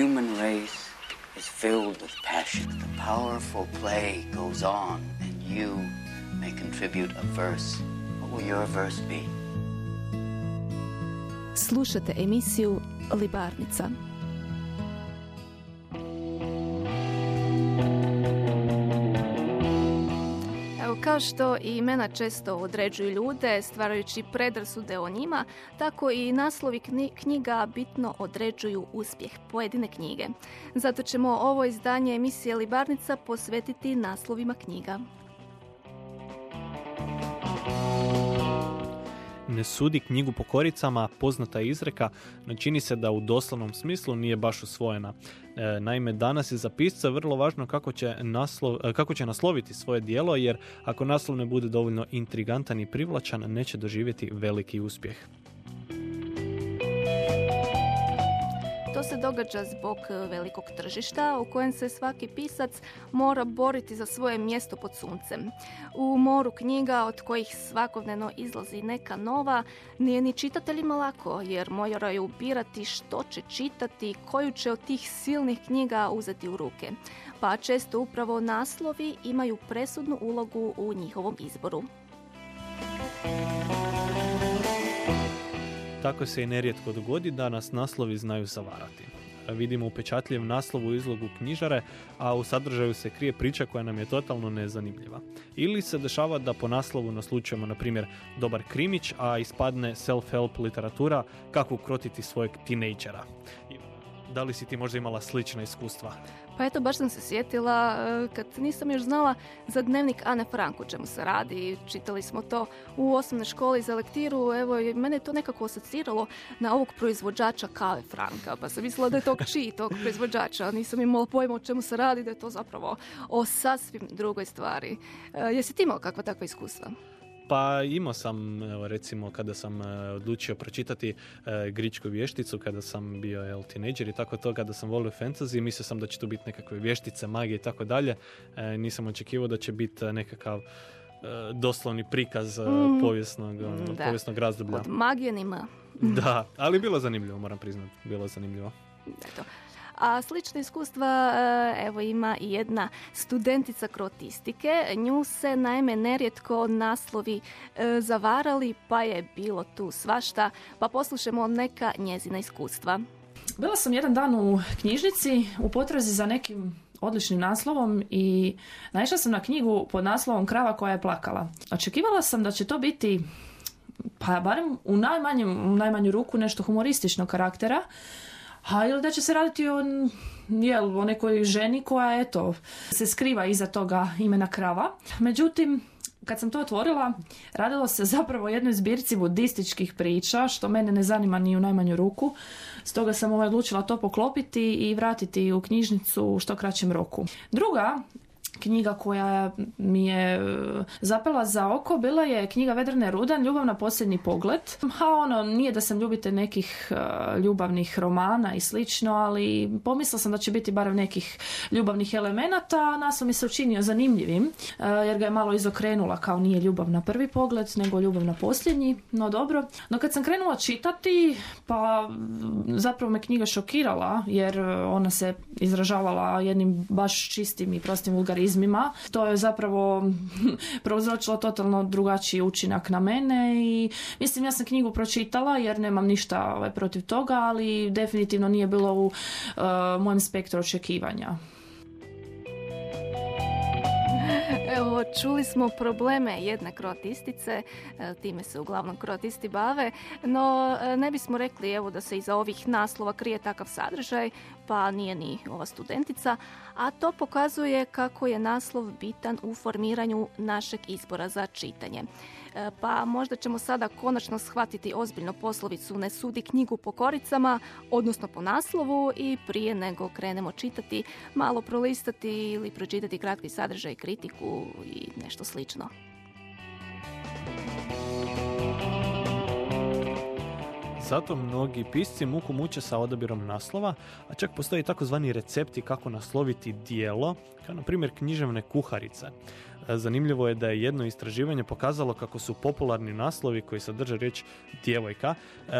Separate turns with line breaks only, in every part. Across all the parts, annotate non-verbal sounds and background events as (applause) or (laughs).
human race is filled with passion. The powerful play goes on, and you may contribute a verse. What will your verse be?
Slušate emisiju Libarnica. Kao što i imena često određuju ljude, stvarajući predrasude o njima, tako i naslovi knjiga bitno određuju uspjeh pojedine knjige. Zato ćemo ovo izdanje emisije Libarnica posvetiti naslovima knjiga.
Ne sudi knjigu po koricama, poznata izreka, no čini se da u doslovnom smislu nije baš usvojena. E, naime, danas je za pisca vrlo važno kako će, naslov, e, kako će nasloviti svoje dijelo, jer ako naslov ne bude dovoljno intrigantan i privlačan, neće doživjeti veliki uspjeh.
To se događa zbog e, velikog tržišta u kojem se svaki pisac mora boriti za svoje mjesto pod suncem. U moru knjiga od kojih svakodnevno izlazi neka nova nije ni čitateljima lako jer moraju birati što će čitati, koju će od tih silnih knjiga uzeti u ruke. Pa često upravo naslovi imaju presudnu ulogu u njihovom izboru.
Tako se i nerijetko dogodi da nas naslovi znaju zavarati. Vidimo upečatljiv naslov u izlogu knjižare, a u sadržaju se krije priča koja nam je totalno nezanimljiva. Ili se dešava da po naslovu naslučujemo, na primjer, dobar krimić, a ispadne self-help literatura kako ukrotiti svojeg tinejdžera. Da li si ti možda imala slična iskustva?
Pa eto, baš sam se sjetila e, kad nisam još znala za dnevnik Ane Frank o čemu se radi. Čitali smo to u osnovnoj školi za lektiru. Evo, mene je to nekako asociralo na ovog proizvođača kave Franka. Pa sam mislila da je to (laughs) čiji tog proizvođača. Nisam imala pojma o čemu se radi, da je to zapravo o sasvim drugoj stvari. E, jesi ti imao kakva takva iskustva?
Pa imao sam, evo, recimo, kada sam e, odlučio pročitati e, Gričku vješticu, kada sam bio el, tineđer i tako to, kada sam volio fantasy, mislio sam da će tu biti nekakve vještice, magije i tako dalje. E, nisam očekivao da će biti nekakav doslovni prikaz mm. povijesnog, ono, povijesnog razdoblja.
Od magije nima.
da, ali bilo zanimljivo, moram priznati. Bilo zanimljivo.
Eto. A slična iskustva e, evo ima i jedna studentica krotistike. Nju se naime nerijetko naslovi e, zavarali pa je bilo tu svašta. Pa poslušamo neka njezina iskustva.
Bila sam jedan dan u knjižnici u potrazi za nekim odličnim naslovom i naišla sam na knjigu pod naslovom Krava koja je plakala. Očekivala sam da će to biti pa barem u, najmanjem, u najmanju ruku nešto humorističnog karaktera, a ili da će se raditi o, jel, o nekoj ženi koja eto, se skriva iza toga imena krava. Međutim, kad sam to otvorila, radilo se zapravo o jednoj zbirci budističkih priča, što mene ne zanima ni u najmanju ruku. Stoga sam ovaj odlučila to poklopiti i vratiti u knjižnicu u što kraćem roku. Druga knjiga koja mi je e, zapela za oko bila je knjiga Vedrne Rudan, Ljubav na posljednji pogled. Ha, ono, nije da sam ljubite nekih e, ljubavnih romana i slično, ali pomislila sam da će biti barem nekih ljubavnih elemenata, nas mi se učinio zanimljivim, e, jer ga je malo izokrenula kao nije ljubav na prvi pogled, nego ljubav na posljednji, no dobro. No kad sam krenula čitati, pa zapravo me knjiga šokirala, jer ona se izražavala jednim baš čistim i prostim vulgarizmom to je zapravo (laughs) prouzročilo totalno drugačiji učinak na mene i mislim ja sam knjigu pročitala jer nemam ništa ovaj, protiv toga, ali definitivno nije bilo u uh, mojem spektru očekivanja.
Evo, čuli smo probleme jedne kroatistice, e, time se uglavnom kroatisti bave, no e, ne bismo rekli evo da se iza ovih naslova krije takav sadržaj, pa nije ni ova studentica, a to pokazuje kako je naslov bitan u formiranju našeg izbora za čitanje. E, pa možda ćemo sada konačno shvatiti ozbiljno poslovicu ne sudi knjigu po koricama, odnosno po naslovu i prije nego krenemo čitati, malo prolistati ili pročitati kratki sadržaj, kritiku i nešto slično.
Zato mnogi pisci muku muče sa odabirom naslova, a čak postoji takozvani recepti kako nasloviti dijelo, kao na primjer književne kuharice. E, zanimljivo je da je jedno istraživanje pokazalo kako su popularni naslovi koji sadrže riječ djevojka. E,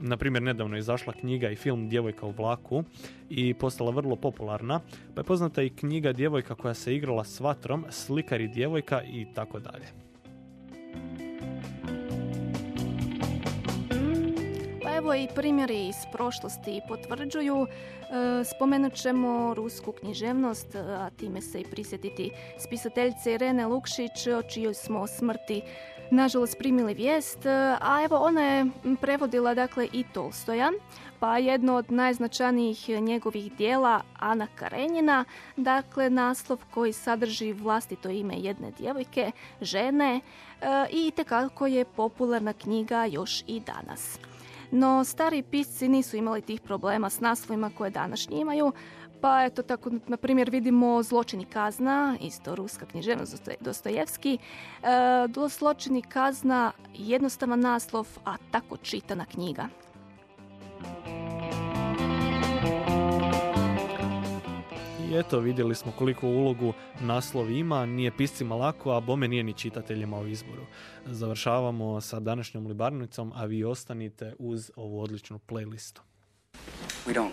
na primjer, nedavno je izašla knjiga i film Djevojka u vlaku i postala vrlo popularna, pa je poznata i knjiga Djevojka koja se igrala s vatrom, Slikari djevojka i tako dalje.
Evo i primjeri iz prošlosti potvrđuju. E, spomenut ćemo rusku književnost, a time se i prisjetiti spisateljice Irene Lukšić, o čijoj smo smrti nažalost primili vijest, a evo ona je prevodila dakle i Tolstoja, pa jedno od najznačajnijih njegovih dijela Ana Karenjina, dakle naslov koji sadrži vlastito ime jedne djevojke, žene e, i tekako je popularna knjiga još i danas. No, stari pisci nisu imali tih problema s naslovima koje današnji imaju, pa eto tako, na primjer, vidimo Zločini kazna, isto ruska književnost Dostojevski. E, zločini kazna, jednostavan naslov, a tako čitana knjiga.
I eto, vidjeli smo koliko ulogu naslov ima, nije piscima lako, a bome nije ni čitateljima u izboru. Završavamo sa današnjom libarnicom, a vi ostanite uz ovu odličnu playlistu. We don't